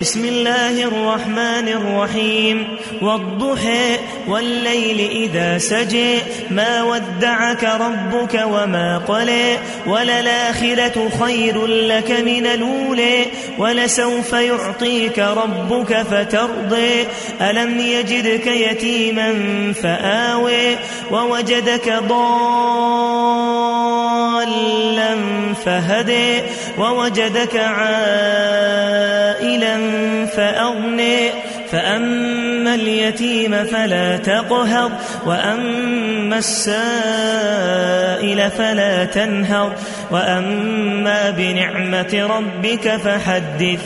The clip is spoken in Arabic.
بسم الله الرحمن الرحيم. والضحى والليل إذا سجى ما ودعك ربك وما قلى. وللآخرة خير لك من الأولى. ولسوف يعطيك ربك فترضي ألم يجدك يتيما فآوي ووجدك ضالا فهدي ووجدك عائلا فأغني. فأما اليتيم فلا تقهر وأما السائل فلا تنهر. وأما بنعمة ربك فحدث.